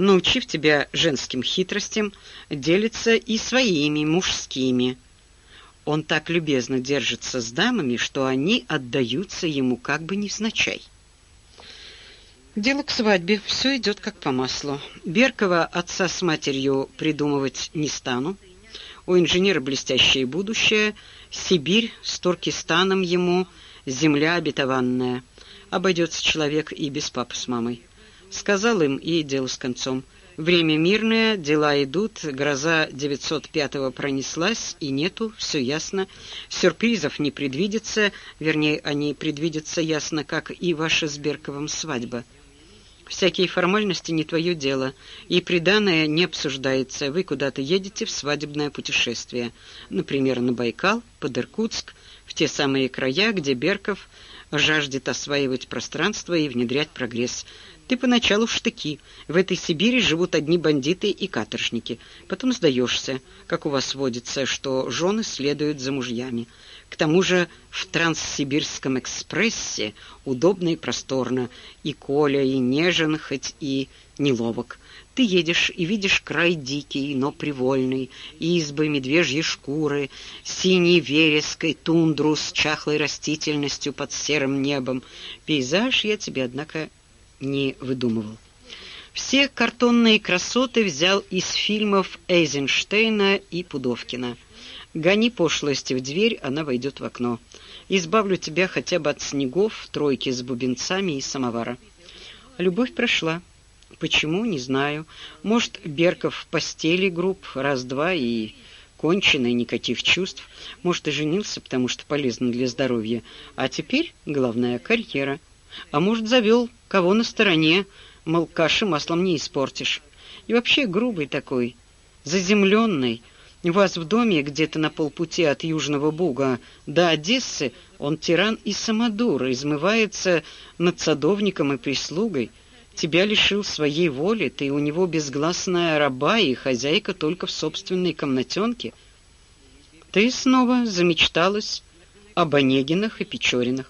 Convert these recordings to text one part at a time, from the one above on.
научив тебя женским хитростям, делится и своими мужскими. Он так любезно держится с дамами, что они отдаются ему как бы невзначай. Дело к свадьбе, все идет как по маслу. Беркова отца с матерью придумывать не стану. У инженера блестящее будущее, Сибирь с Туркестаном ему, земля обетованная. Обойдется человек и без папы с мамой. Сказал им, и дело с концом. Время мирное, дела идут, гроза 905-го пронеслась, и нету, все ясно. Сюрпризов не предвидится, вернее, они предвидятся ясно, как и ваша с Берковым свадьба. Всякие формальности не твое дело, и приданое не обсуждается. Вы куда-то едете в свадебное путешествие, например, на Байкал, под Иркутск, в те самые края, где Берков жаждет осваивать пространство и внедрять прогресс. Ты поначалу в штыки. В этой Сибири живут одни бандиты и каторжники. Потом сдаешься, как у вас водится, что жены следуют за мужьями. К тому же в Транссибирском экспрессе удобно и просторно, и Коля, и нежен, хоть и неловок. Ты едешь и видишь край дикий, но привольный, избы, медвежьи шкуры, синий вереск и тундру с чахлой растительностью под серым небом. Пейзаж я тебе, однако, не выдумывал. Все картонные красоты взял из фильмов Эйзенштейна и Пудовкина — Гони пошлости в дверь, она войдет в окно. Избавлю тебя хотя бы от снегов, тройки с бубенцами и самовара. Любовь прошла. Почему, не знаю. Может, Берков в постели груб, раз-два и конченый, никаких чувств. Может, и женился, потому что полезно для здоровья. А теперь главная карьера. А может, завел кого на стороне, мол, каши маслом не испортишь. И вообще грубый такой, заземленный, у вас в доме, где-то на полпути от Южного Буга до Одессы, он тиран и самодур, измывается над садовником и прислугой. Тебя лишил своей воли, ты у него безгласная раба и хозяйка только в собственной комнатенке. Ты снова замечталась об Онегинах и Печоринах.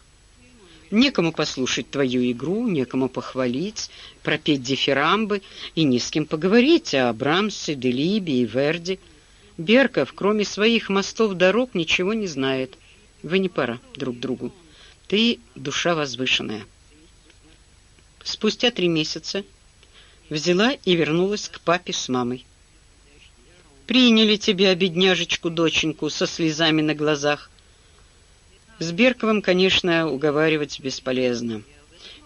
Некому послушать твою игру, некому похвалить, пропеть дифирамбы и ни с кем поговорить о Брамсе, Делибе и Верди — Берков, кроме своих мостов дорог, ничего не знает. Вы не пара друг другу. Ты душа возвышенная. Спустя три месяца взяла и вернулась к папе с мамой. Приняли тебя, бедняжечку, доченьку, со слезами на глазах. С Берковым, конечно, уговаривать бесполезно.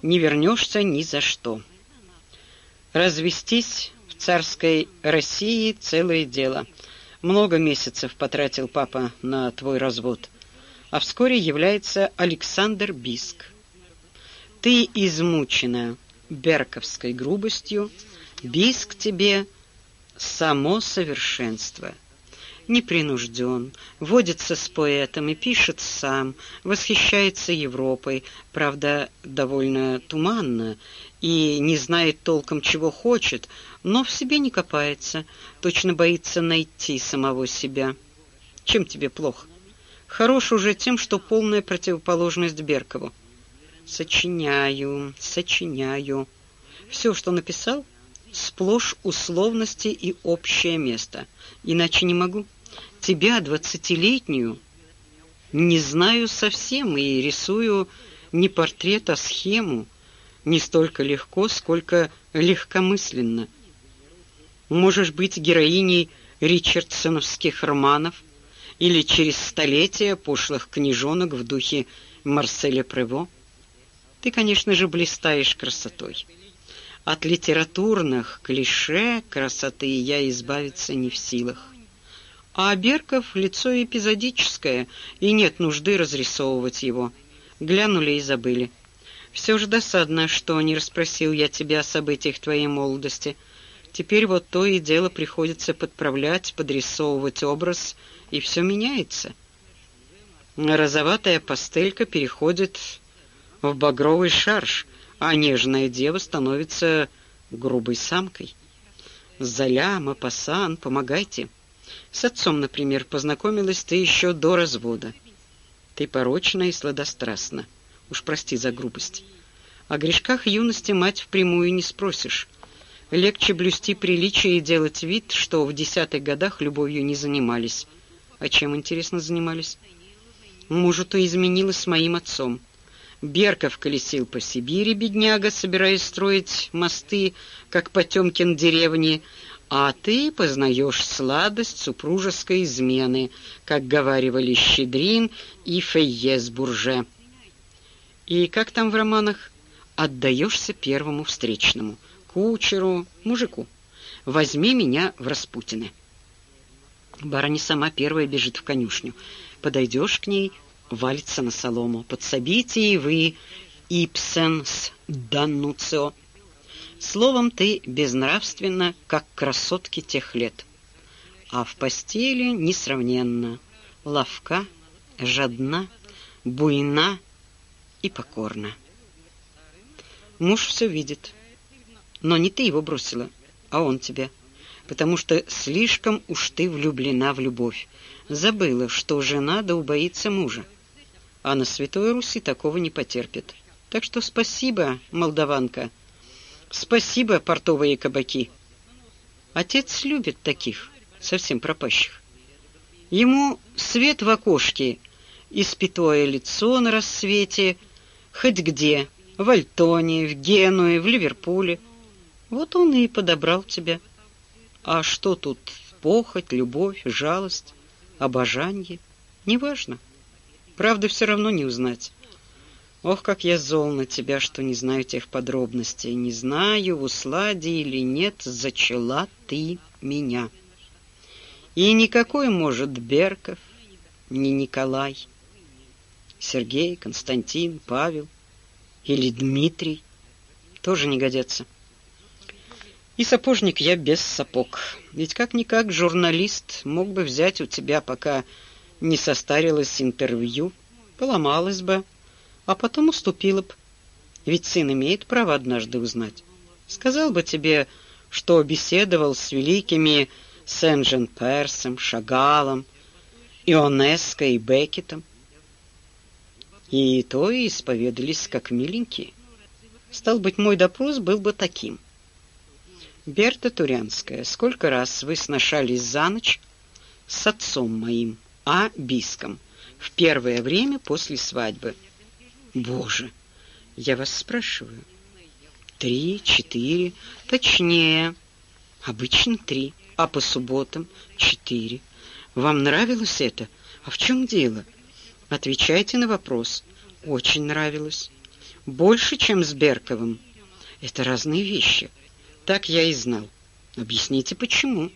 Не вернешься ни за что. Развестись в царской России целое дело — много месяцев потратил папа на твой развод. А вскоре является Александр Биск. Ты измучена берковской грубостью, Биск тебе само совершенство. Непринужден, водится с поэтом и пишет сам, восхищается Европой, правда, довольно туманно, и не знает толком, чего хочет, но в себе не копается, точно боится найти самого себя. Чем тебе плохо? Хорош уже тем, что полная противоположность Беркову. Сочиняю, сочиняю. Все, что написал, сплошь условности и общее место. Иначе не могу. Тебя, двадцатилетнюю, не знаю совсем и рисую не портрет, а схему, не столько легко, сколько легкомысленно. Можешь быть героиней ричардсоновских романов или через столетия пошлых книжонок в духе Марселя Прево. Ты, конечно же, блистаешь красотой. От литературных клише красоты я избавиться не в силах. А Берков — лицо эпизодическое, и нет нужды разрисовывать его. Глянули и забыли. Все же досадно, что не расспросил я тебя о событиях твоей молодости. Теперь вот то и дело приходится подправлять, подрисовывать образ, и все меняется. Розоватая пастелька переходит в багровый шарж, а нежная дева становится грубой самкой. Золя, Мапасан, помогайте. С отцом, например, познакомилась ты еще до развода. Ты порочна и сладострастна. Уж прости за грубость. О грешках юности мать впрямую не спросишь. Легче блюсти приличие и делать вид, что в десятых годах любовью не занимались. А чем, интересно, занимались? Мужу-то изменилась с моим отцом. Берков колесил по Сибири, бедняга, собираясь строить мосты, как Потемкин деревни, а ты познаешь сладость супружеской измены, как говаривали Щедрин и Фейес Бурже. И как там в романах? Отдаешься первому встречному, кучеру, мужику. Возьми меня в Распутины. Барыня сама первая бежит в конюшню. Подойдешь к ней, валится на солому. Подсобите и вы, ипсенс даннуцио. Словом, ты безнравственна, как красотки тех лет. А в постели несравненно, ловка, жадна, буйна и покорна. Муж все видит, но не ты его бросила, а он тебя, потому что слишком уж ты влюблена в любовь, забыла, что жена да убоится мужа а на Святой Руси такого не потерпит. Так что спасибо, молдаванка. Спасибо, портовые кабаки. Отец любит таких, совсем пропащих. Ему свет в окошке, испятое лицо на рассвете, хоть где, в Альтоне, в Генуе, в Ливерпуле. Вот он и подобрал тебя. А что тут похоть, любовь, жалость, обожание? Неважно. Правда, все равно не узнать. Ох, как я зол на тебя, что не знаю тех подробностей. Не знаю, в усладе или нет, зачала ты меня. И никакой, может, Берков, не Николай, Сергей, Константин, Павел или Дмитрий тоже не годятся. И сапожник я без сапог. Ведь как-никак журналист мог бы взять у тебя, пока не состарилось интервью, поломалось бы, а потом уступила бы. Ведь сын имеет право однажды узнать. Сказал бы тебе, что беседовал с великими Сен-Жен-Персом, Шагалом, Ионеско и Беккетом. И то и исповедались как миленькие. Стал быть, мой допрос был бы таким. Берта Турянская, сколько раз вы сношались за ночь с отцом моим? а биском в первое время после свадьбы. Боже, я вас спрашиваю. Три, четыре, точнее, обычно три, а по субботам четыре. Вам нравилось это? А в чем дело? Отвечайте на вопрос. Очень нравилось. Больше, чем с Берковым. Это разные вещи. Так я и знал. Объясните, почему?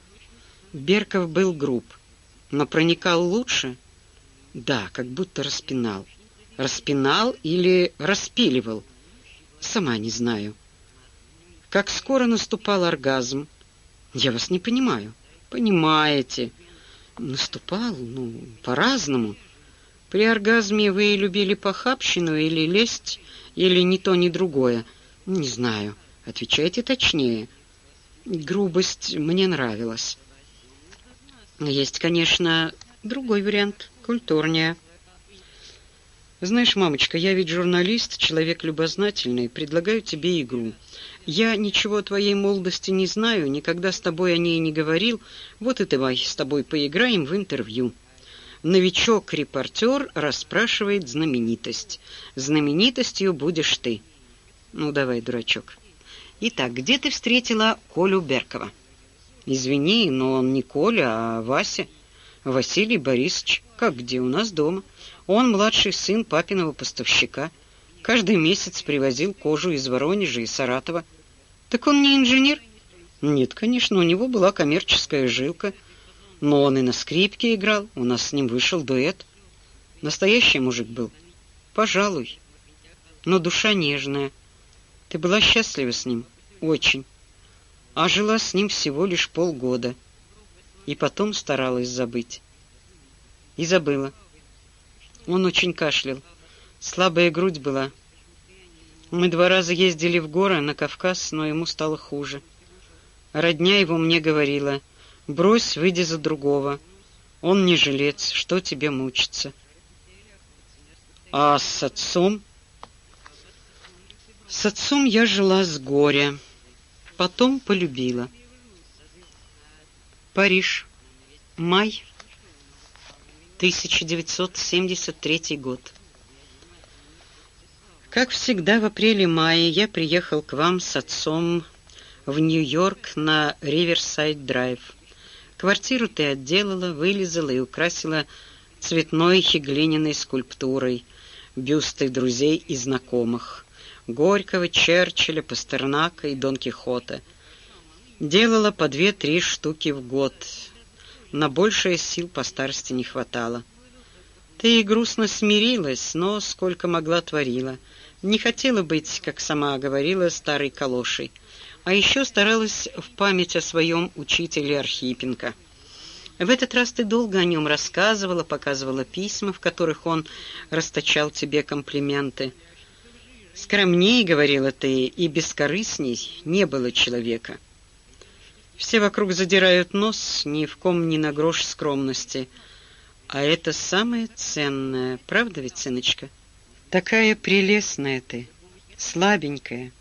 Берков был груб но проникал лучше? Да, как будто распинал. Распинал или распиливал? Сама не знаю. Как скоро наступал оргазм? Я вас не понимаю. Понимаете. Наступал, ну, по-разному. При оргазме вы любили похабщину или лесть, или ни то, ни другое? Не знаю. Отвечайте точнее. Грубость мне нравилась. Есть, конечно, другой вариант, культурнее. Знаешь, мамочка, я ведь журналист, человек любознательный, предлагаю тебе игру. Я ничего о твоей молодости не знаю, никогда с тобой о ней не говорил. Вот и давай с тобой поиграем в интервью. Новичок-репортер расспрашивает знаменитость. Знаменитостью будешь ты. Ну, давай, дурачок. Итак, где ты встретила Колю Беркова? Извини, но он не Коля, а Вася. Василий Борисович. Как где? У нас дома. Он младший сын папиного поставщика. Каждый месяц привозил кожу из Воронежа и Саратова. Так он не инженер? Нет, конечно, у него была коммерческая жилка. Но он и на скрипке играл. У нас с ним вышел дуэт. Настоящий мужик был. Пожалуй. Но душа нежная. Ты была счастлива с ним? Очень а жила с ним всего лишь полгода и потом старалась забыть. И забыла. Он очень кашлял. Слабая грудь была. Мы два раза ездили в горы на Кавказ, но ему стало хуже. Родня его мне говорила, брось, выйди за другого. Он не жилец, что тебе мучиться? А с отцом? С отцом я жила с горя. Потом полюбила. Париж. Май 1973 год. Как всегда в апреле-мае я приехал к вам с отцом в Нью-Йорк на Риверсайд-драйв. Квартиру ты отделала, вылезала и украсила цветной глиняной скульптурой, бюсты друзей и знакомых. Горького, Черчилля, Пастернака и Дон Кихота. Делала по две-три штуки в год. На большее сил по старости не хватало. Ты грустно смирилась, но сколько могла творила. Не хотела быть, как сама говорила, старой калошей. А еще старалась в память о своем учителе Архипенко. В этот раз ты долго о нем рассказывала, показывала письма, в которых он расточал тебе комплименты. Скромней, говорила ты, и бескорыстней не было человека. Все вокруг задирают нос, ни в ком ни на грош скромности. А это самое ценное, правда ведь, сыночка? Такая прелестная ты, слабенькая.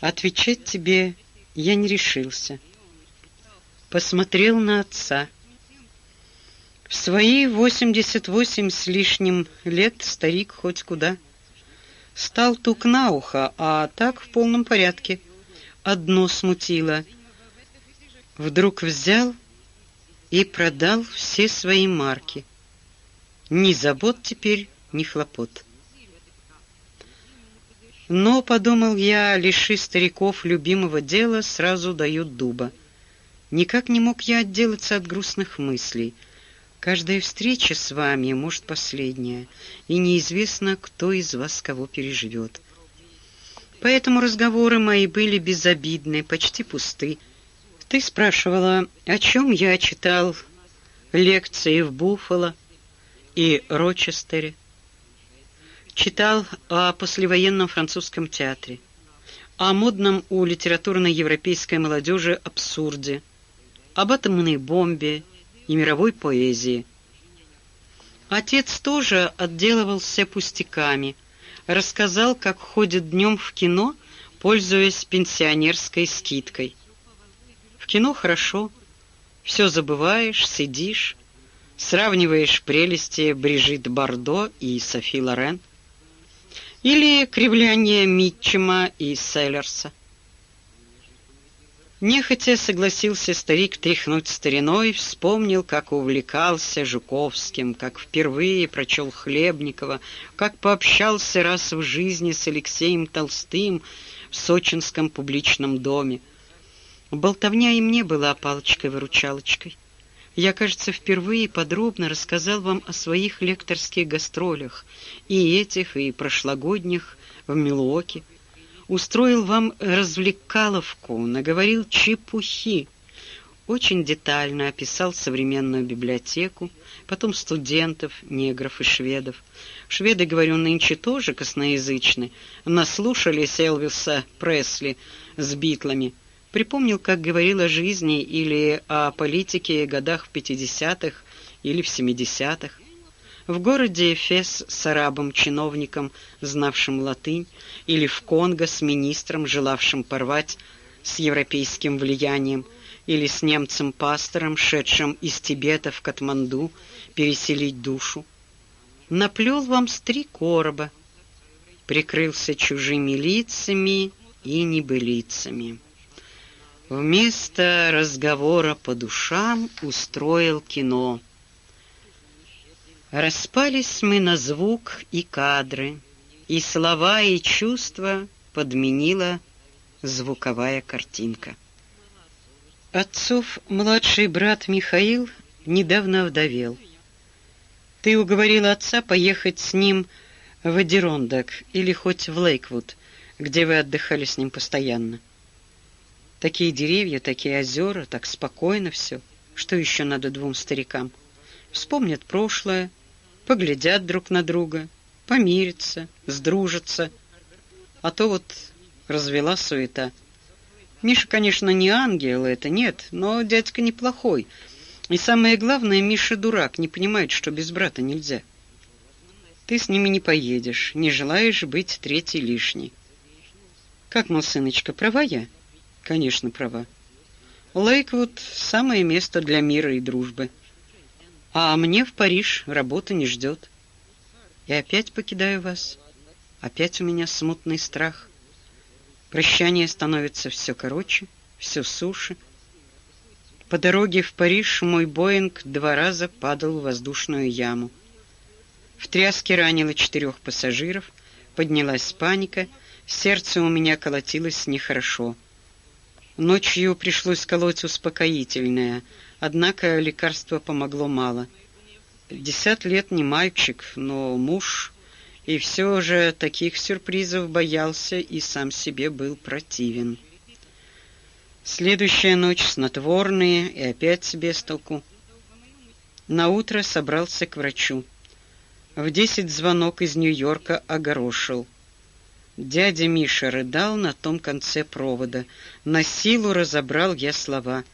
Отвечать тебе я не решился. Посмотрел на отца. В свои восемьдесят восемь с лишним лет старик хоть куда — Стал тук на ухо, а так в полном порядке. Одно смутило. Вдруг взял и продал все свои марки. Ни забот теперь, ни хлопот. Но, подумал я, лиши стариков любимого дела, сразу дают дуба. Никак не мог я отделаться от грустных мыслей — Каждая встреча с вами, может, последняя, и неизвестно, кто из вас кого переживет. Поэтому разговоры мои были безобидны, почти пусты. Ты спрашивала, о чем я читал лекции в Буффало и Рочестере. Читал о послевоенном французском театре, о модном у литературной европейской молодежи абсурде, об атомной бомбе и мировой поэзии. Отец тоже отделывался пустяками, рассказал, как ходит днем в кино, пользуясь пенсионерской скидкой. Кино хорошо, все забываешь, сидишь, сравниваешь прелести Брижит Бардо и Софи Лорен или кривляние Митчема и Селлерса. Нехотя согласился старик тряхнуть стариной, вспомнил, как увлекался Жуковским, как впервые прочел Хлебникова, как пообщался раз в жизни с Алексеем Толстым в сочинском публичном доме. Болтовня и мне была палочкой-выручалочкой. Я, кажется, впервые подробно рассказал вам о своих лекторских гастролях, и этих, и прошлогодних в Милуоке устроил вам развлекаловку, наговорил чепухи. Очень детально описал современную библиотеку, потом студентов, негров и шведов. Шведы, говорю, нынче тоже косноязычны, наслушались Элвиса Пресли с битлами. Припомнил, как говорил о жизни или о политике годах в 50-х или в 70-х. В городе Эфес с арабом-чиновником, знавшим латынь, или в Конго с министром, желавшим порвать с европейским влиянием, или с немцем-пастором, шедшим из Тибета в Катманду, переселить душу. Наплел вам с три короба, прикрылся чужими лицами и небылицами. Вместо разговора по душам устроил кино — Распались мы на звук и кадры, и слова, и чувства подменила звуковая картинка. Отцов младший брат Михаил недавно вдовел. Ты уговорил отца поехать с ним в Адирондак или хоть в Лейквуд, где вы отдыхали с ним постоянно. Такие деревья, такие озера, так спокойно все. Что еще надо двум старикам? Вспомнят прошлое, поглядят друг на друга, помирятся, сдружатся. А то вот развела суета. Миша, конечно, не ангел, это нет, но дядька неплохой. И самое главное, Миша дурак, не понимает, что без брата нельзя. Ты с ними не поедешь, не желаешь быть третий лишний. Как, мол, сыночка, права я? Конечно, права. Лейквуд — самое место для мира и дружбы. А мне в Париж работа не ждет. И опять покидаю вас. Опять у меня смутный страх. Прощание становится все короче, все суше. По дороге в Париж мой Боинг два раза падал в воздушную яму. В тряске ранило четырех пассажиров, поднялась паника, сердце у меня колотилось нехорошо. Ночью пришлось колоть успокоительное, однако лекарство помогло мало. Десять лет не мальчик, но муж, и все же таких сюрпризов боялся и сам себе был противен. Следующая ночь снотворные и опять без толку. На утро собрался к врачу. В десять звонок из Нью-Йорка огорошил — Дядя Миша рыдал на том конце провода. На силу разобрал я слова.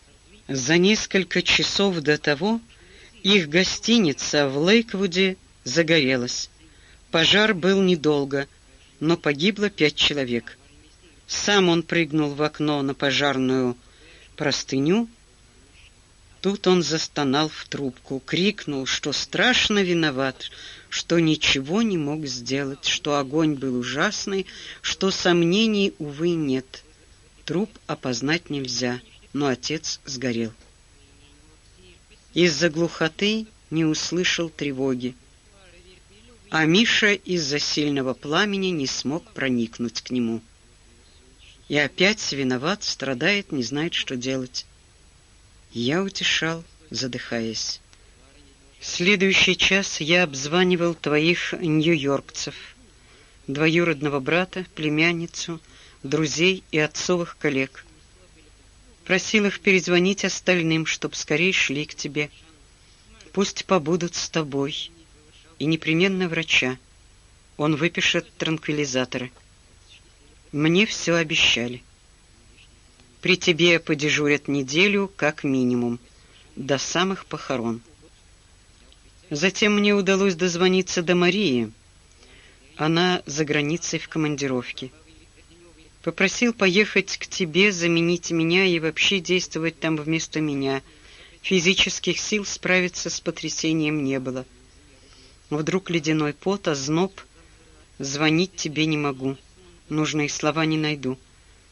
За несколько часов до того их гостиница в Лейквуде загорелась. Пожар был недолго, но погибло пять человек. Сам он прыгнул в окно на пожарную простыню. Тут он застонал в трубку, крикнул, что страшно виноват, что ничего не мог сделать, что огонь был ужасный, что сомнений, увы, нет. Труп опознать нельзя, но отец сгорел. Из-за глухоты не услышал тревоги, а Миша из-за сильного пламени не смог проникнуть к нему. И опять виноват, страдает, не знает, что делать. Я утешал, задыхаясь следующий час я обзванивал твоих нью-йоркцев, двоюродного брата, племянницу, друзей и отцовых коллег. Просил их перезвонить остальным, чтоб скорее шли к тебе. Пусть побудут с тобой. И непременно врача. Он выпишет транквилизаторы. Мне все обещали. При тебе подежурят неделю, как минимум, до самых похорон. Затем мне удалось дозвониться до Марии. Она за границей в командировке. Попросил поехать к тебе, заменить меня и вообще действовать там вместо меня. Физических сил справиться с потрясением не было. Вдруг ледяной пот, озноб. Звонить тебе не могу. Нужные слова не найду.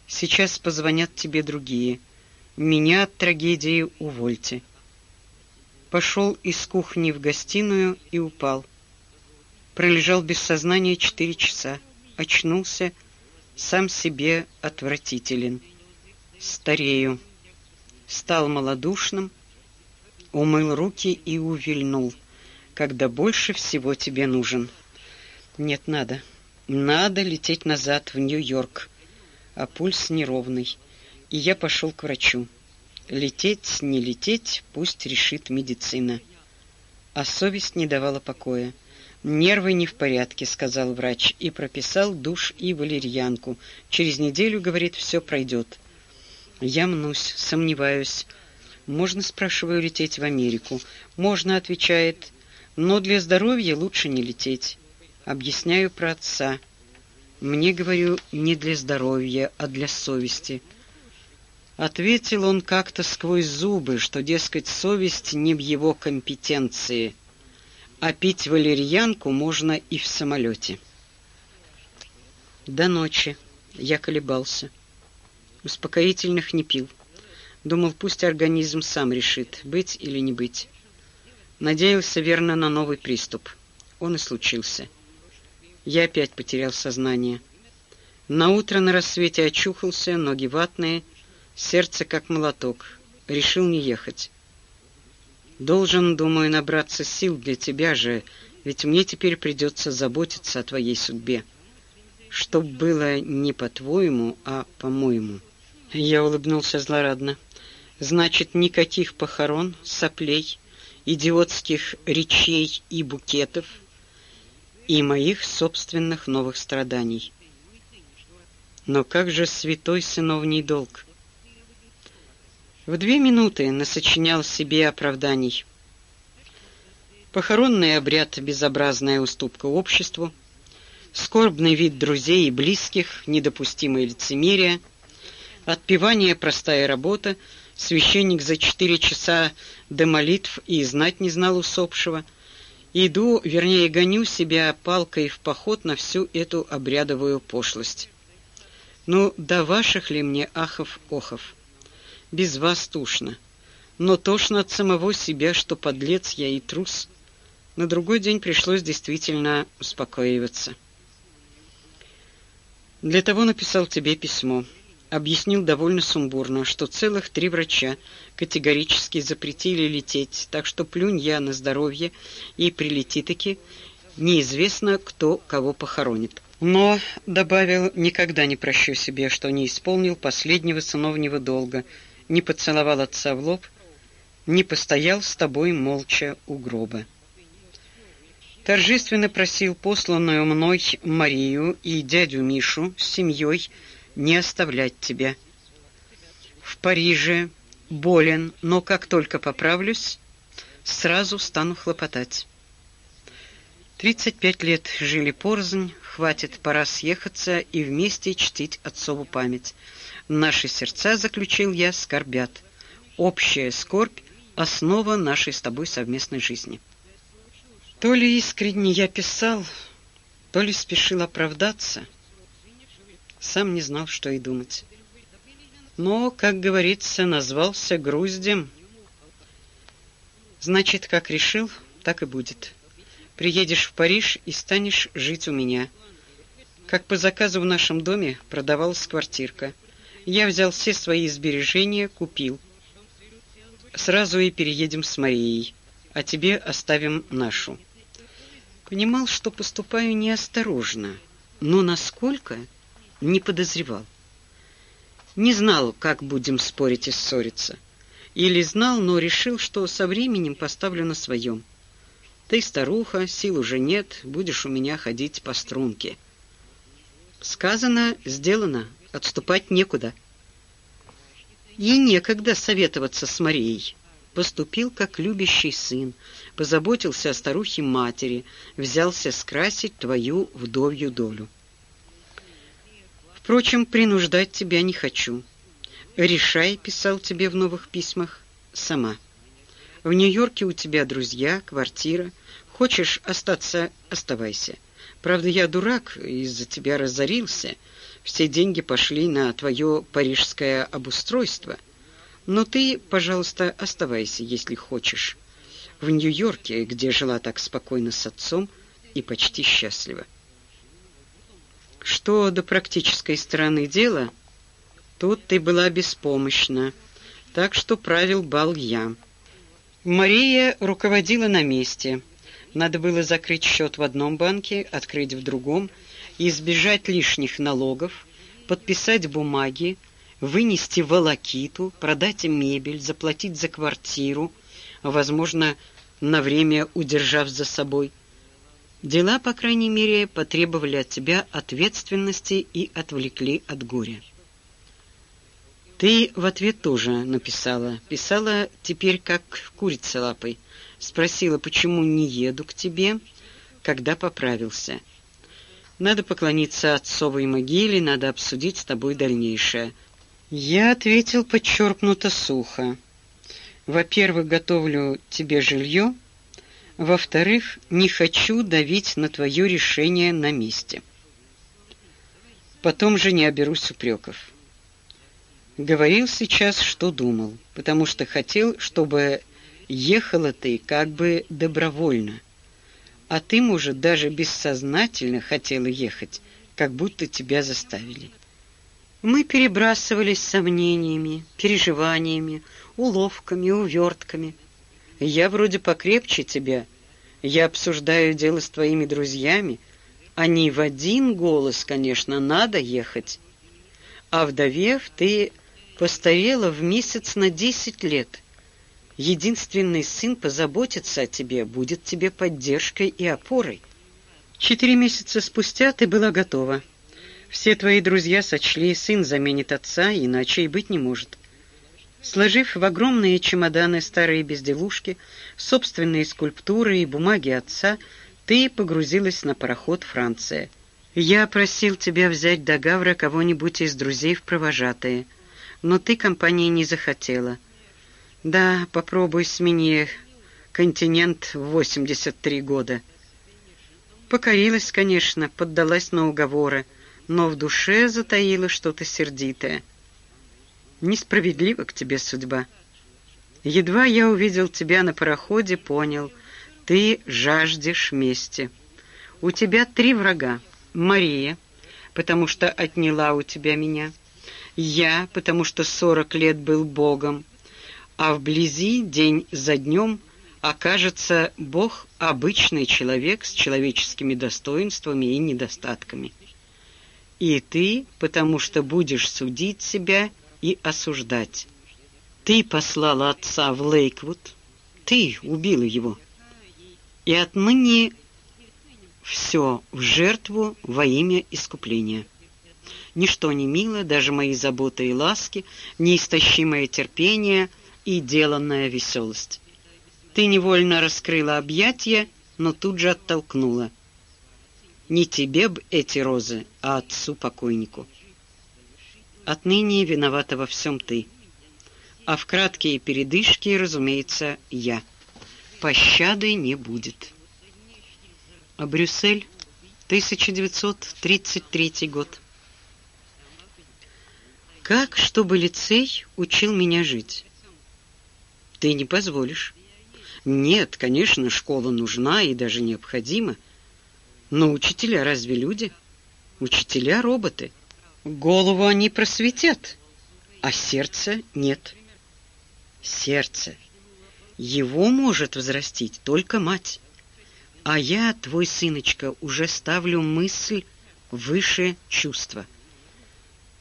Сейчас позвонят тебе другие. Меня от трагедии увольте пошел из кухни в гостиную и упал. Пролежал без сознания четыре часа. Очнулся, сам себе отвратителен. Старею. Стал малодушным, умыл руки и увильнул, когда больше всего тебе нужен. Нет, надо. Надо лететь назад в Нью-Йорк. А пульс неровный. И я пошел к врачу. Лететь, не лететь, пусть решит медицина. А совесть не давала покоя. «Нервы не в порядке», — сказал врач, и прописал душ и валерьянку. «Через неделю, — говорит, — все пройдет». Я мнусь, сомневаюсь. «Можно, — спрашиваю, — лететь в Америку?» «Можно, — отвечает, — но для здоровья лучше не лететь». Объясняю про отца. Мне, говорю, не для здоровья, а для совести. Ответил он как-то сквозь зубы, что, дескать, совесть не в его компетенции, а пить валерьянку можно и в самолете. До ночи я колебался. Успокоительных не пил. Думал, пусть организм сам решит, быть или не быть. Надеялся верно на новый приступ. Он и случился. Я опять потерял сознание. На утро на рассвете очухался, ноги ватные, Сердце как молоток. Решил не ехать. Должен, думаю, набраться сил для тебя же, ведь мне теперь придется заботиться о твоей судьбе. Чтоб было не по-твоему, а по-моему. Я улыбнулся злорадно. Значит, никаких похорон, соплей, идиотских речей и букетов и моих собственных новых страданий. Но как же святой сыновний долг? В две минуты насочинял себе оправданий. Похоронный обряд — безобразная уступка обществу, скорбный вид друзей и близких, недопустимое лицемерие, Отпевание — простая работа, священник за четыре часа до молитв и знать не знал усопшего. Иду, вернее, гоню себя палкой в поход на всю эту обрядовую пошлость. Ну, до ваших ли мне ахов-охов? Без вас тушно. Но тошно от самого себя, что подлец я и трус. На другой день пришлось действительно успокоиваться. Для того написал тебе письмо объяснил довольно сумбурно, что целых три врача категорически запретили лететь, так что плюнь я на здоровье и прилети-таки, неизвестно, кто кого похоронит. Но, — добавил, — никогда не прощу себе, что не исполнил последнего сыновнего долга, не поцеловал отца в лоб, не постоял с тобой молча у гроба. Торжественно просил посланную мной Марию и дядю Мишу с семьей не оставлять тебя. В Париже болен, но как только поправлюсь, сразу стану хлопотать. Тридцать пять лет жили порознь, хватит, пора съехаться и вместе чтить отцову память. Наши сердца, заключил я, скорбят. Общая скорбь — основа нашей с тобой совместной жизни. То ли искренне я писал, то ли спешил оправдаться — сам не знал, что и думать. Но, как говорится, назвался груздем. Значит, как решил, так и будет. Приедешь в Париж и станешь жить у меня. Как по заказу в нашем доме продавалась квартирка. Я взял все свои сбережения, купил. Сразу и переедем с Марией, а тебе оставим нашу. Понимал, что поступаю неосторожно, но насколько не подозревал. Не знал, как будем спорить и ссориться. Или знал, но решил, что со временем поставлю на своем. Ты старуха, сил уже нет, будешь у меня ходить по струнке. Сказано, сделано, отступать некуда. И некогда советоваться с Марией. Поступил как любящий сын, позаботился о старухе матери, взялся скрасить твою вдовью долю. Впрочем, принуждать тебя не хочу. Решай, писал тебе в новых письмах, сама. В Нью-Йорке у тебя друзья, квартира. Хочешь остаться — оставайся. Правда, я дурак, из-за тебя разорился. Все деньги пошли на твое парижское обустройство. Но ты, пожалуйста, оставайся, если хочешь. В Нью-Йорке, где жила так спокойно с отцом и почти счастлива. Что до практической стороны дела, тут ты была беспомощна, так что правил бал я. Мария руководила на месте. Надо было закрыть счет в одном банке, открыть в другом, избежать лишних налогов, подписать бумаги, вынести волокиту, продать мебель, заплатить за квартиру, возможно, на время удержав за собой – Дела, по крайней мере, потребовали от тебя ответственности и отвлекли от горя. Ты в ответ тоже написала. Писала теперь как курица лапой. Спросила, почему не еду к тебе, когда поправился. Надо поклониться отцовой могиле, надо обсудить с тобой дальнейшее. Я ответил подчеркнуто сухо. Во-первых, готовлю тебе жилье, во-вторых, не хочу давить на твое решение на месте. Потом же не оберусь упреков. Говорил сейчас, что думал, потому что хотел, чтобы ехала ты как бы добровольно. А ты, может, даже бессознательно хотела ехать, как будто тебя заставили. Мы перебрасывались сомнениями, переживаниями, уловками, увертками – я вроде покрепче тебя. Я обсуждаю дело с твоими друзьями. Не в один голос, конечно, надо ехать. А вдовев, ты постарела в месяц на десять лет. Единственный сын позаботится о тебе, будет тебе поддержкой и опорой. Четыре месяца спустя ты была готова. Все твои друзья сочли, сын заменит отца, иначе и быть не может. Сложив в огромные чемоданы старые безделушки, собственные скульптуры и бумаги отца, ты погрузилась на пароход «Франция». Я просил тебя взять до Гавра кого-нибудь из друзей в провожатые. но ты компании не захотела. Да, попробуй смени континент в 83 года. Покорилась, конечно, поддалась на уговоры, но в душе затаила что-то сердитое. Несправедлива к тебе судьба. Едва я увидел тебя на пароходе, понял, ты жаждешь мести. У тебя три врага. Мария, потому что отняла у тебя меня. Я, потому что сорок лет был Богом. А вблизи, день за днем, окажется Бог обычный человек с человеческими достоинствами и недостатками. И ты, потому что будешь судить себя и осуждать. Ты послала отца в Лейквуд, ты убила его. И отныне все в жертву во имя искупления. Ничто не мило, даже мои заботы и ласки, неистощимое терпение и деланная веселость. Ты невольно раскрыла объятия, но тут же оттолкнула. Не тебе б эти розы, а отцу-покойнику. Отныне виновата во всем ты. А в краткие передышки, разумеется, я. Пощады не будет. А Брюссель, 1933 год. Как, чтобы лицей учил меня жить? Ты не позволишь. Нет, конечно, школа нужна и даже необходима. Но учителя разве люди? Учителя роботы. Голову они просветят, а сердце нет. Сердце. Его может взрастить только мать. А я, твой сыночка, уже ставлю мысль выше чувства.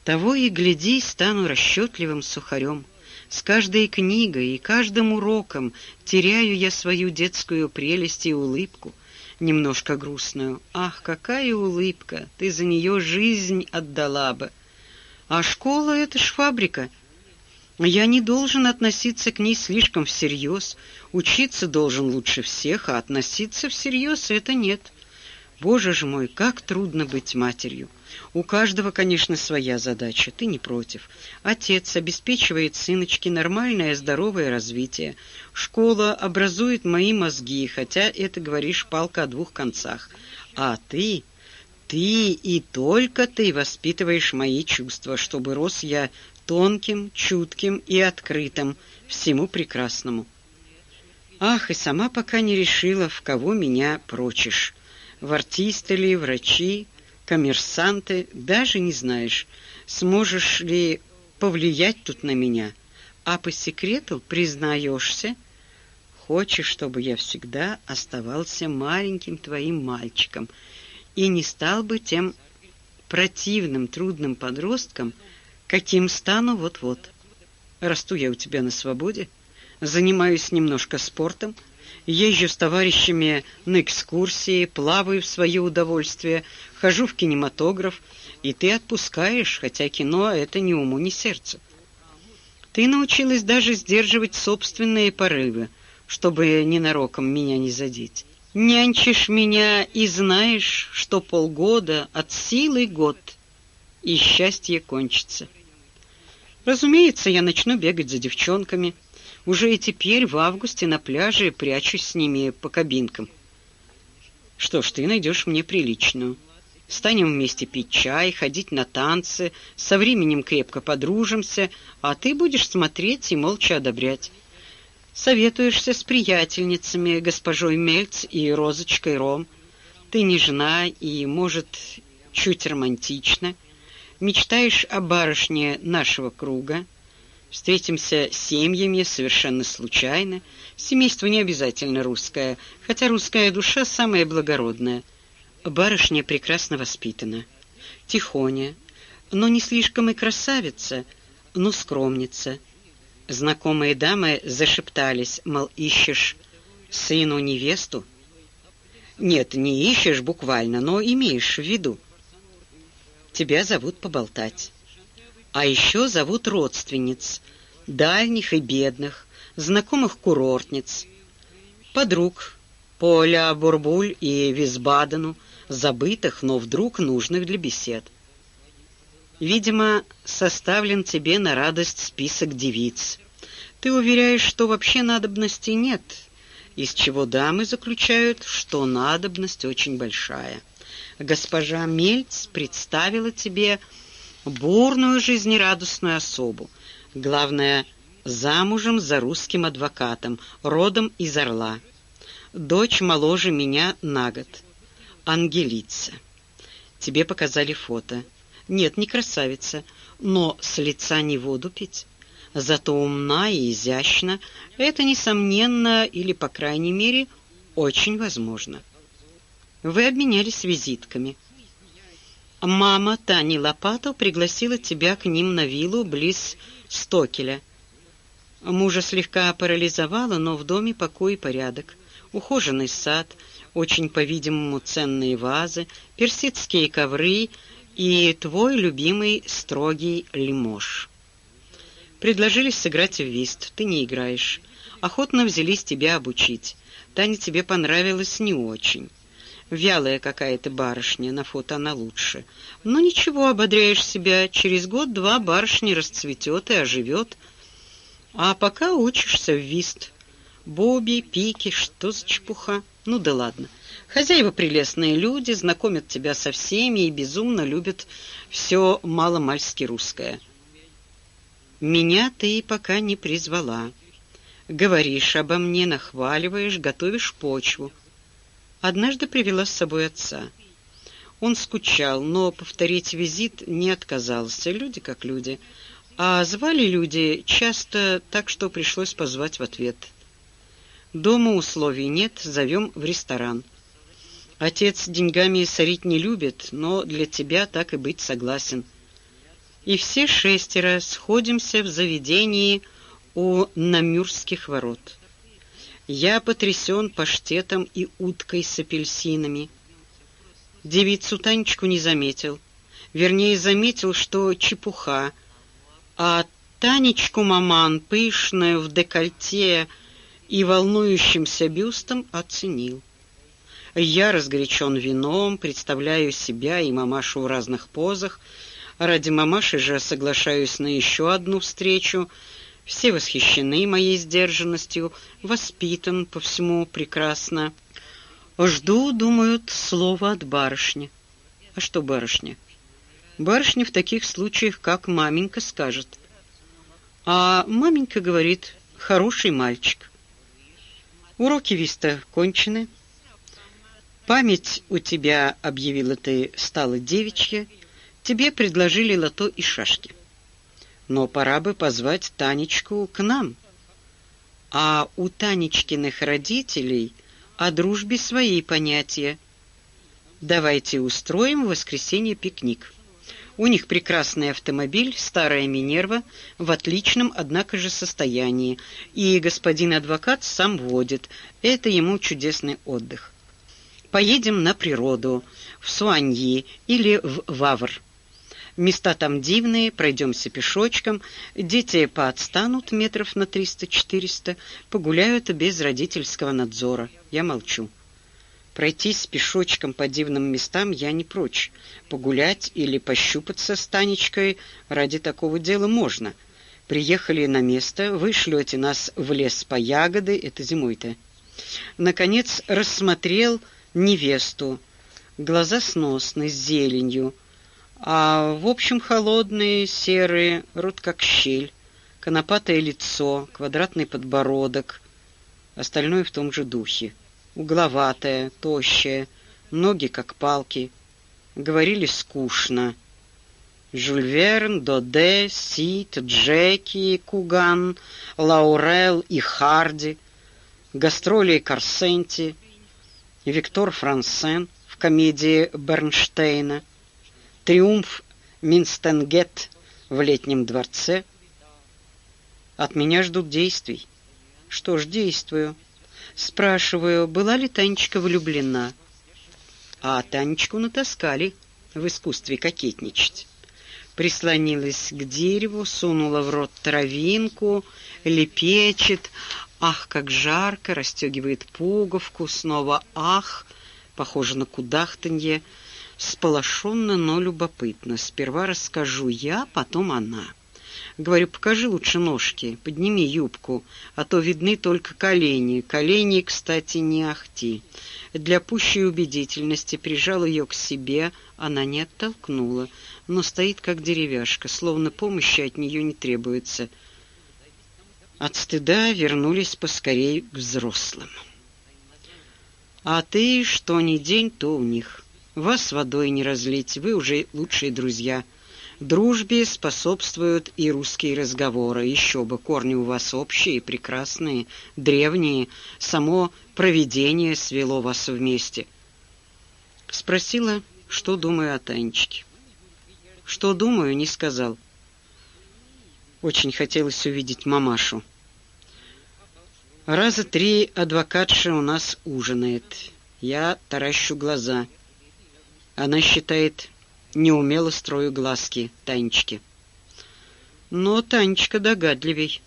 Того и гляди, стану расчетливым сухарем. С каждой книгой и каждым уроком теряю я свою детскую прелесть и улыбку, немножко грустную. Ах, какая улыбка! Ты за нее жизнь отдала бы. А школа — это ж фабрика — я не должен относиться к ней слишком всерьез. Учиться должен лучше всех, а относиться всерьез — это нет. Боже ж мой, как трудно быть матерью. У каждого, конечно, своя задача, ты не против. Отец обеспечивает сыночке нормальное здоровое развитие. Школа образует мои мозги, хотя это, говоришь, палка о двух концах. А ты... Ты и только ты воспитываешь мои чувства, чтобы рос я тонким, чутким и открытым всему прекрасному. Ах, и сама пока не решила, в кого меня прочишь. В артисты ли, врачи, коммерсанты, даже не знаешь, сможешь ли повлиять тут на меня. А по секрету признаешься, хочешь, чтобы я всегда оставался маленьким твоим мальчиком и не стал бы тем противным, трудным подростком, каким стану вот-вот. Расту я у тебя на свободе, занимаюсь немножко спортом, езжу с товарищами на экскурсии, плаваю в свое удовольствие, хожу в кинематограф, и ты отпускаешь, хотя кино — это ни уму, ни сердцу. Ты научилась даже сдерживать собственные порывы, чтобы ненароком меня не задеть. Нянчишь меня и знаешь, что полгода от силы год, и счастье кончится. Разумеется, я начну бегать за девчонками. Уже и теперь в августе на пляже прячусь с ними по кабинкам. Что ж, ты найдешь мне приличную. Станем вместе пить чай, ходить на танцы, со временем крепко подружимся, а ты будешь смотреть и молча одобрять. Советуешься с приятельницами, госпожой Мельц и Розочкой Ром. Ты нежна и, может, чуть романтична мечтаешь о барышне нашего круга, встретимся с семьями совершенно случайно. Семейство не обязательно русское, хотя русская душа самая благородная. Барышня прекрасно воспитана, тихоня, но не слишком и красавица, но скромница. Знакомые дамы зашептались, мол, ищешь сыну невесту? Нет, не ищешь буквально, но имеешь в виду тебя зовут поболтать. А еще зовут родственниц, дальних и бедных, знакомых курортниц, подруг по Ля Бурбуль и Висбадену, забытых, но вдруг нужных для бесед. Видимо, составлен тебе на радость список девиц. Ты уверяешь, что вообще надобности нет, из чего дамы заключают, что надобность очень большая. Госпожа Мельц представила тебе бурную жизнерадостную особу, главное, замужем за русским адвокатом, родом из Орла. Дочь моложе меня на год. Ангелица. Тебе показали фото. Нет, не красавица, но с лица не воду пить. Зато умна и изящна. Это, несомненно, или, по крайней мере, очень возможно. Вы обменялись визитками. Мама Тани Лопатов пригласила тебя к ним на виллу близ Стокеля. Мужа слегка парализовало, но в доме покой и порядок. Ухоженный сад, очень, по-видимому, ценные вазы, персидские ковры и твой любимый строгий лимож. Предложили сыграть в вист, ты не играешь. Охотно взялись тебя обучить. Таня тебе понравилась не очень. Вялая какая-то барышня, на фото она лучше. Но ничего, ободряешь себя, через год-два барышня расцветет и оживет. А пока учишься в вист. Бобби, пики, что за чепуха? Ну да ладно. Хозяева прелестные люди, знакомят тебя со всеми и безумно любят все маломальски русское. Меня ты пока не призвала. Говоришь обо мне, нахваливаешь, готовишь почву. Однажды привела с собой отца. Он скучал, но повторить визит не отказался. Люди как люди. А звали люди часто так, что пришлось позвать в ответ. Дома условий нет, зовем в ресторан. Отец деньгами сорить не любит, но для тебя так и быть согласен. И все шестеро сходимся в заведении у Намюрских ворот. Я потрясен паштетом и уткой с апельсинами. Девицу Танечку не заметил. Вернее, заметил, что чепуха. А Танечку маман, пышную в декольте и волнующимся бюстом, оценил. Я разгорячен вином, представляю себя и мамашу в разных позах. Ради мамаши же соглашаюсь на еще одну встречу. Все восхищены моей сдержанностью, воспитан по всему прекрасно. Жду, думают, слова от барышни. А что барышня? Барышня в таких случаях, как маменька скажет. А маменька говорит, хороший мальчик. Уроки виста кончены. Память у тебя, объявила ты, стала девичья, тебе предложили лото и шашки. Но пора бы позвать Танечку к нам. А у Танечкиных родителей о дружбе свои понятия. Давайте устроим в воскресенье пикник. У них прекрасный автомобиль, старая Минерва, в отличном, однако же, состоянии, и господин адвокат сам водит. Это ему чудесный отдых. Поедем на природу, в Суаньи или в Вавр. Места там дивные, пройдемся пешочком, дети поотстанут метров на триста-четыреста, погуляют без родительского надзора. Я молчу. Пройтись пешочком по дивным местам я не прочь. Погулять или пощупаться с Танечкой ради такого дела можно. Приехали на место, вы шлете нас в лес по ягоды, это зимой-то. Наконец рассмотрел невесту. Глаза сносны, с зеленью, а в общем холодные, серые, рот как щель, конопатое лицо, квадратный подбородок, остальное в том же духе. Угловатая, тощая, ноги как палки. Говорили скучно. Жюль Верн, Доде, Сид, Джеки, Куган, Лаурел и Харди, гастроли Карсенти — Виктор Франсен в комедии Бернштейна, триумф Минстенгет в летнем дворце. От меня ждут действий. Что ж, действую. Спрашиваю, была ли Танечка влюблена? А Танечку натаскали в искусстве кокетничать. Прислонилась к дереву, сунула в рот травинку, лепечет, Ах, как жарко, расстегивает пуговку, снова ах, похоже на кудахтанье. Сполошенно, но любопытно. Сперва расскажу я, потом она. Говорю, покажи лучше ножки, подними юбку, а то видны только колени. Колени, кстати, не ахти. Для пущей убедительности прижал ее к себе, она не оттолкнула, но стоит как деревяшка, словно помощи от нее не требуется. От стыда вернулись поскорей к взрослым. А ты что ни день, то у них. Вас водой не разлить, вы уже лучшие друзья. Дружбе способствуют и русские разговоры. Еще бы, корни у вас общие, прекрасные, древние. Само провидение свело вас вместе. Спросила, что думаю о Танечке. Что думаю, не сказал. Очень хотелось увидеть мамашу. Раза три адвокатша у нас ужинает. Я таращу глаза. Она считает, неумело строю глазки Танечке. Но Танечка догадливей.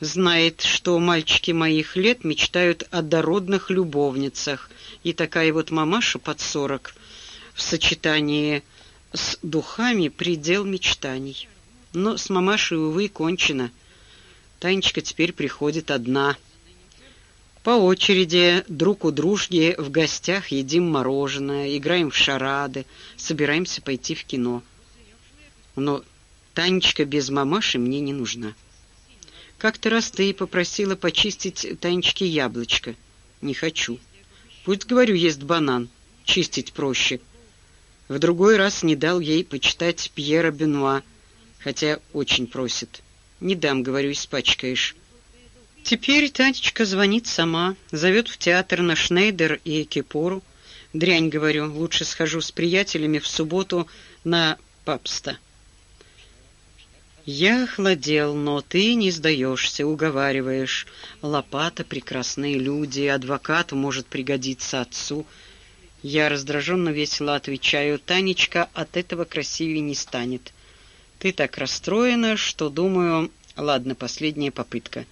Знает, что мальчики моих лет мечтают о дородных любовницах, и такая вот мамаша под сорок в сочетании с духами предел мечтаний. Но с мамашей, увы, кончено. Танечка теперь приходит одна — по очереди, друг у дружки, в гостях едим мороженое, играем в шарады, собираемся пойти в кино. Но Танечка без мамаши мне не нужна. Как-то раз ты попросила почистить Танечке яблочко. Не хочу. Пусть, говорю, есть банан. Чистить проще. В другой раз не дал ей почитать Пьера Бенуа, хотя очень просит. Не дам, говорю, испачкаешь. Теперь Танечка звонит сама, зовет в театр на Шнейдер и Кипору. Дрянь, говорю, лучше схожу с приятелями в субботу на Папста. Я охладел, но ты не сдаешься, уговариваешь. Лопата, прекрасные люди, адвокат может пригодиться отцу. Я раздраженно весело отвечаю, Танечка от этого красивее не станет. Ты так расстроена, что думаю... Ладно, последняя попытка.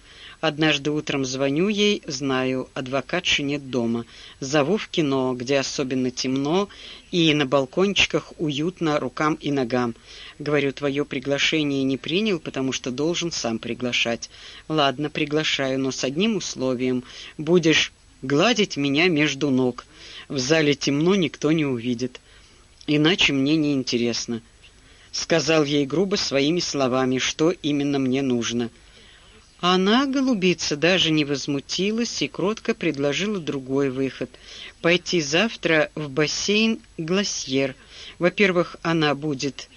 Однажды утром звоню ей, знаю, адвокатши нет дома. Зову в кино, где особенно темно, и на балкончиках уютно рукам и ногам. Говорю, твое приглашение не принял, потому что должен сам приглашать. Ладно, приглашаю, но с одним условием. Будешь гладить меня между ног. В зале темно, никто не увидит. Иначе мне не интересно. Сказал ей грубо своими словами, что именно мне нужно — она, голубица, даже не возмутилась и кротко предложила другой выход — пойти завтра в бассейн «Гласьер». Во-первых, она будет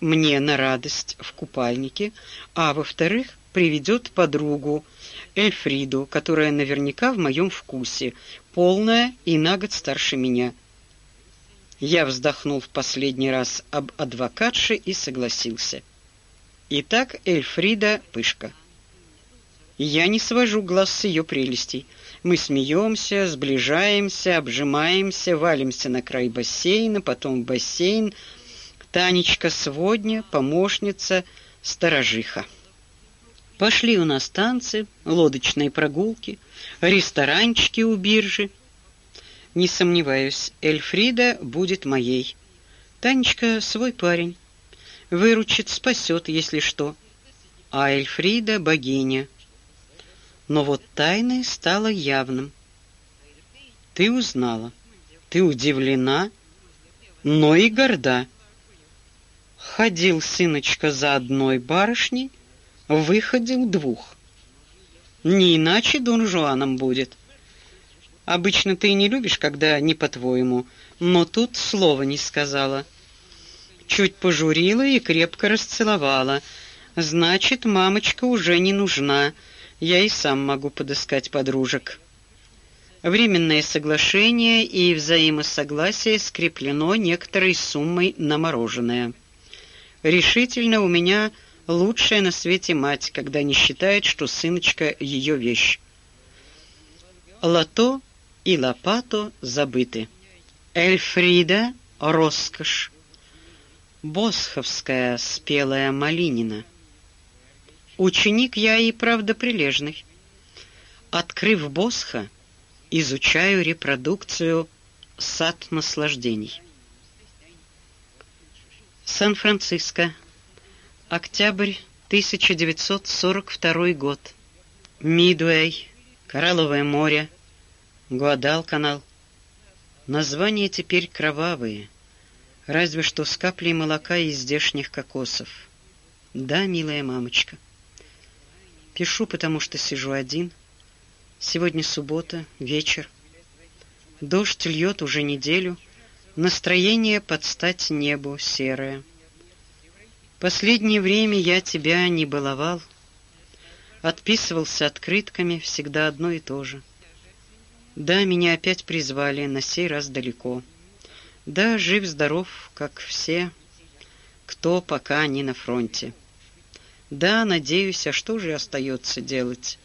мне на радость в купальнике, а во-вторых, приведет подругу Эльфриду, которая наверняка в моем вкусе, полная и на год старше меня. Я вздохнул в последний раз об адвокатше и согласился. Итак, Эльфрида — пышка. Я не свожу глаз с ее прелестей. Мы смеемся, сближаемся, обжимаемся, валимся на край бассейна, потом в бассейн. Танечка сводня, помощница, сторожиха. Пошли у нас танцы, лодочные прогулки, ресторанчики у биржи. Не сомневаюсь, Эльфрида будет моей. Танечка свой парень. Выручит, спасет, если что. А Эльфрида богиня. Но вот тайное стало явным. Ты узнала, ты удивлена, но и горда. Ходил сыночка за одной барышней, выходил двух. Не иначе Дон Жуаном будет. Обычно ты не любишь, когда не по-твоему, но тут слова не сказала. Чуть пожурила и крепко расцеловала. Значит, мамочка уже не нужна, — я и сам могу подыскать подружек. Временное соглашение и взаимосогласие скреплено некоторой суммой на мороженое. Решительно у меня лучшая на свете мать, когда не считает, что сыночка ее вещь. Лото и лопато забыты. Эльфрида — роскошь. Босховская спелая малинина — Ученик я и правда прилежный. Открыв Босха, изучаю репродукцию «Сад наслаждений». Сан-Франциско. Октябрь 1942 год. Мидуэй, Коралловое море, Гуадалканал. Названия теперь кровавые, разве что с каплей молока из здешних кокосов. Да, милая мамочка. Пишу, потому что сижу один. Сегодня суббота, вечер. Дождь льет уже неделю, настроение под стать небу серое. Последнее время я тебя не баловал, отписывался открытками, всегда одно и то же. Да, меня опять призвали, на сей раз далеко. Да, жив-здоров, как все, кто пока не на фронте. Да, надеюсь, а что же остается делать?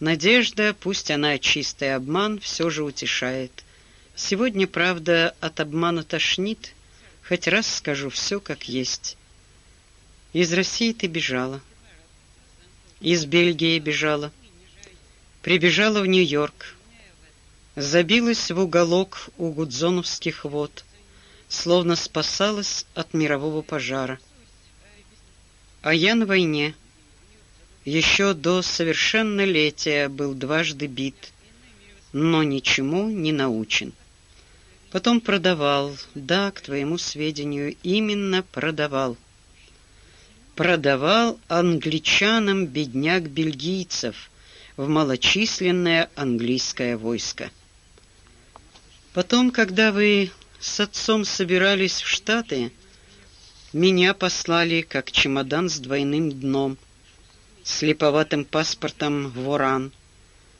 Надежда, пусть она чистый обман, все же утешает. Сегодня, правда, от обмана тошнит, хоть раз скажу все как есть. Из России ты бежала. Из Бельгии бежала. Прибежала в Нью-Йорк. Забилась в уголок у гудзоновских вод, словно спасалась от мирового пожара. А я на войне. Еще до совершеннолетия был дважды бит, но ничему не научен. Потом продавал, да, к твоему сведению, именно продавал. Продавал англичанам бедняк-бельгийцев в малочисленное английское войско. Потом, когда вы с отцом собирались в Штаты, меня послали как чемодан с двойным дном, с липоватым паспортом в Оран,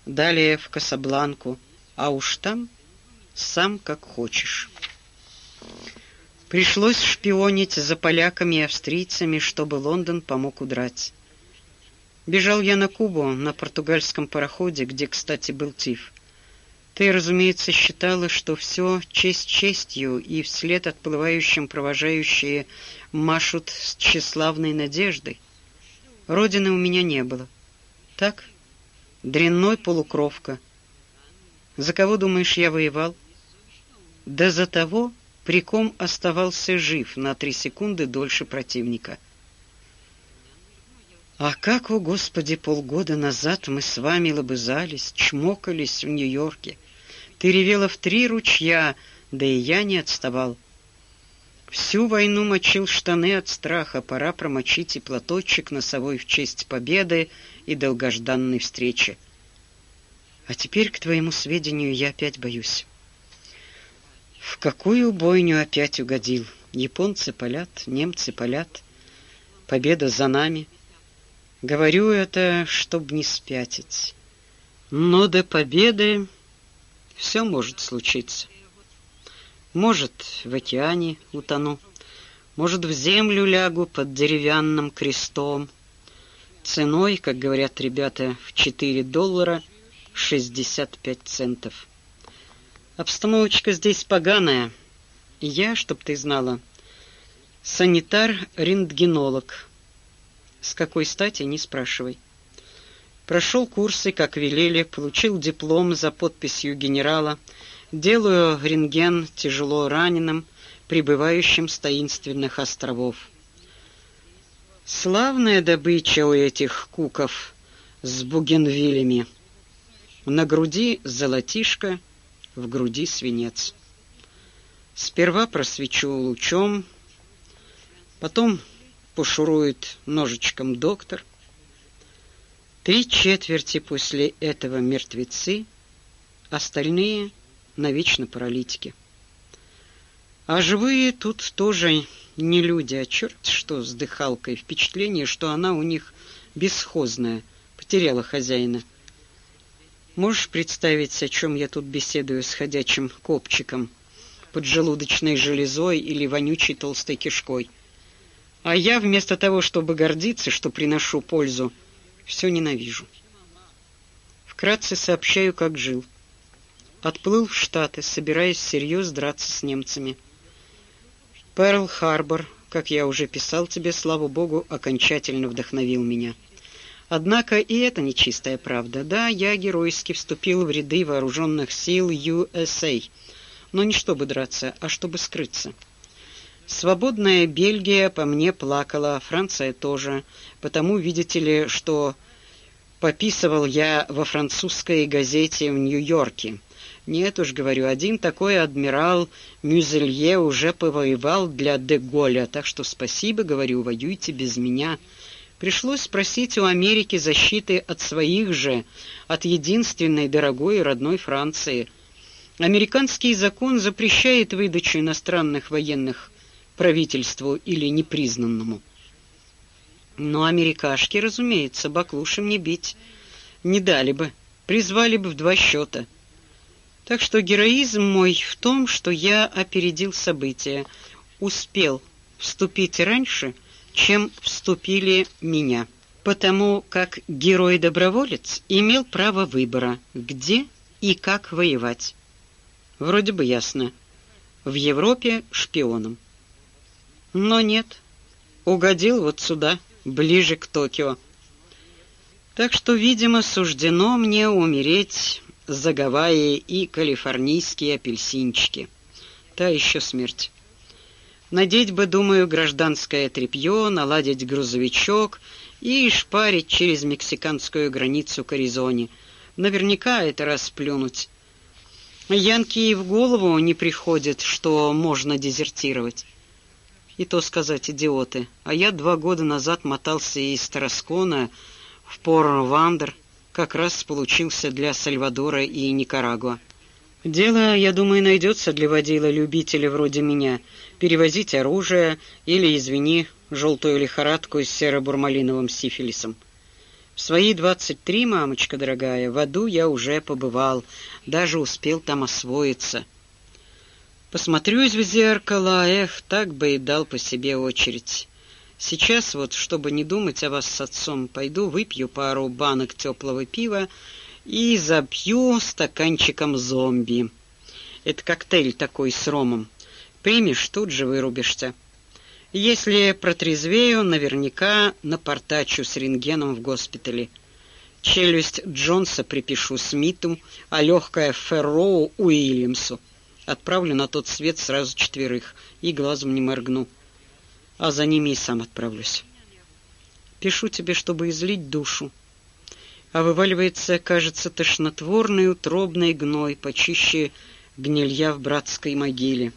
далее в Касабланку, а уж там сам как хочешь. Пришлось шпионить за поляками и австрийцами, чтобы Лондон помог удрать. Бежал я на Кубу на португальском пароходе, где, кстати, был Тиф. Ты, разумеется, считала, что все честь честью, и вслед отплывающим провожающие машут с тщеславной надеждой. Родины у меня не было. Так? Дрянной полукровка. За кого, думаешь, я воевал? Да за того, при ком оставался жив на три секунды дольше противника. А как, о Господи, полгода назад мы с вами лобызались, чмокались в Нью-Йорке — ты ревела в три ручья, да и я не отставал. Всю войну мочил штаны от страха, пора промочить и платочек носовой в честь победы и долгожданной встречи. А теперь, к твоему сведению, я опять боюсь. В какую бойню опять угодил? Японцы палят, немцы палят. Победа за нами. Говорю это, чтоб не спятить. Но до победы все может случиться. Может, в океане утону, может, в землю лягу под деревянным крестом, ценой, как говорят ребята, в 4 доллара 65 центов. Обстановочка здесь поганая. Я, чтоб ты знала, санитар-рентгенолог. С какой стати, не спрашивай. Прошел курсы, как велели, получил диплом за подписью генерала. Делаю рентген тяжело раненым, прибывающим с таинственных островов. Славная добыча у этих куков с бугенвилями. На груди золотишко, в груди свинец. Сперва просвечу лучом, потом пошурует ножичком доктор, Три четверти после этого мертвецы, остальные навечно паралитики. А живые тут тоже не люди, а черт что с дыхалкой. Впечатление, что она у них бесхозная, потеряла хозяина. Можешь представить, о чем я тут беседую с ходячим копчиком, поджелудочной железой или вонючей толстой кишкой? А я вместо того, чтобы гордиться, что приношу пользу, все ненавижу. Вкратце сообщаю, как жил. Отплыл в Штаты, собираясь всерьез драться с немцами. Перл-Харбор, как я уже писал тебе, слава богу, окончательно вдохновил меня. Однако и это не чистая правда. Да, я геройски вступил в ряды вооруженных сил USA, но не чтобы драться, а чтобы скрыться. Свободная Бельгия по мне плакала, Франция тоже, потому, видите ли, что пописывал я во французской газете в Нью-Йорке. Нет уж, говорю, один такой адмирал Мюзелье уже повоевал для Де-Голля, так что спасибо, говорю, воюйте без меня. Пришлось спросить у Америки защиты от своих же, от единственной дорогой и родной Франции. Американский закон запрещает выдачу иностранных военных правительству или непризнанному. Но америкашки, разумеется, баклушем не бить. Не дали бы, призвали бы в два счета. Так что героизм мой в том, что я опередил события, успел вступить раньше, чем вступили меня. Потому как герой-доброволец имел право выбора, где и как воевать. Вроде бы ясно. В Европе шпионом. Но нет. Угодил вот сюда ближе к Токио. Так что, видимо, суждено мне умереть за Гавайи и калифорнийские апельсинчики. Та еще смерть. Надеть бы, думаю, гражданское тряпье, наладить грузовичок и шпарить через мексиканскую границу к Аризоне. Наверняка это расплюнуть. Янки и в голову не приходит, что можно дезертировать. И то сказать, идиоты. А я два года назад мотался из Тараскона в Пор-Вандер, как раз получился для Сальвадора и Никарагуа. Дело, я думаю, найдется для водила-любителя вроде меня. Перевозить оружие или, извини, желтую лихорадку с серо-бурмалиновым сифилисом. В свои двадцать три, мамочка дорогая, в аду я уже побывал, даже успел там освоиться. Посмотрюсь в зеркало, эх, так бы и дал по себе очередь. Сейчас вот, чтобы не думать о вас с отцом, пойду выпью пару банок теплого пива и запью стаканчиком зомби. Это коктейль такой с ромом. Примешь, тут же вырубишься. Если протрезвею, наверняка напортачу с рентгеном в госпитале. Челюсть Джонса припишу Смиту, а легкая Ферроу Уильямсу. Отправлю на тот свет сразу четверых и глазом не моргну. А за ними и сам отправлюсь. Пишу тебе, чтобы излить душу. А вываливается, кажется, тошнотворный утробный гной, почище гнилья в братской могиле.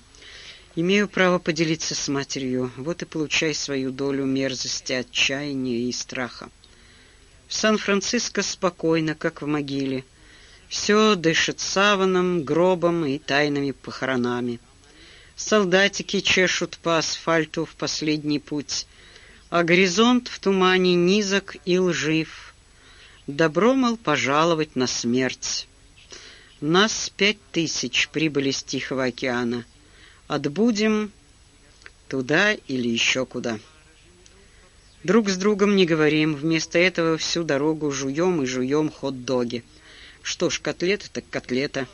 Имею право поделиться с матерью, вот и получай свою долю мерзости, отчаяния и страха. В Сан-Франциско спокойно, как в могиле. Все дышит саваном, гробом и тайными похоронами. Солдатики чешут по асфальту в последний путь, а горизонт в тумане низок и лжив. Добро, мол, пожаловать на смерть. Нас пять тысяч прибыли с Тихого океана. Отбудем туда или еще куда. Друг с другом не говорим, вместо этого всю дорогу жуем и жуем хот-доги. Что ж, котлета так котлета.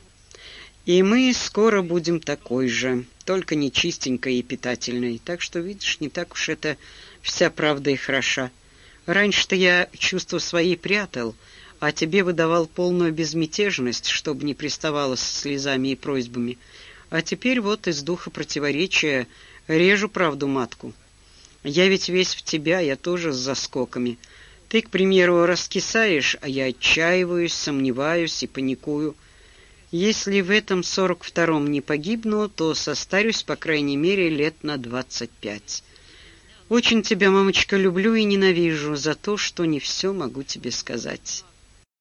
И мы скоро будем такой же, только не чистенькой и питательной. Так что, видишь, не так уж это вся правда и хороша. Раньше-то я чувства свои прятал, а тебе выдавал полную безмятежность, чтобы не приставала с слезами и просьбами. А теперь вот из духа противоречия режу правду матку. Я ведь весь в тебя, я тоже с заскоками. Ты, к примеру, раскисаешь, а я отчаиваюсь, сомневаюсь и паникую. Если в этом сорок втором не погибну, то состарюсь, по крайней мере, лет на двадцать пять. Очень тебя, мамочка, люблю и ненавижу за то, что не все могу тебе сказать».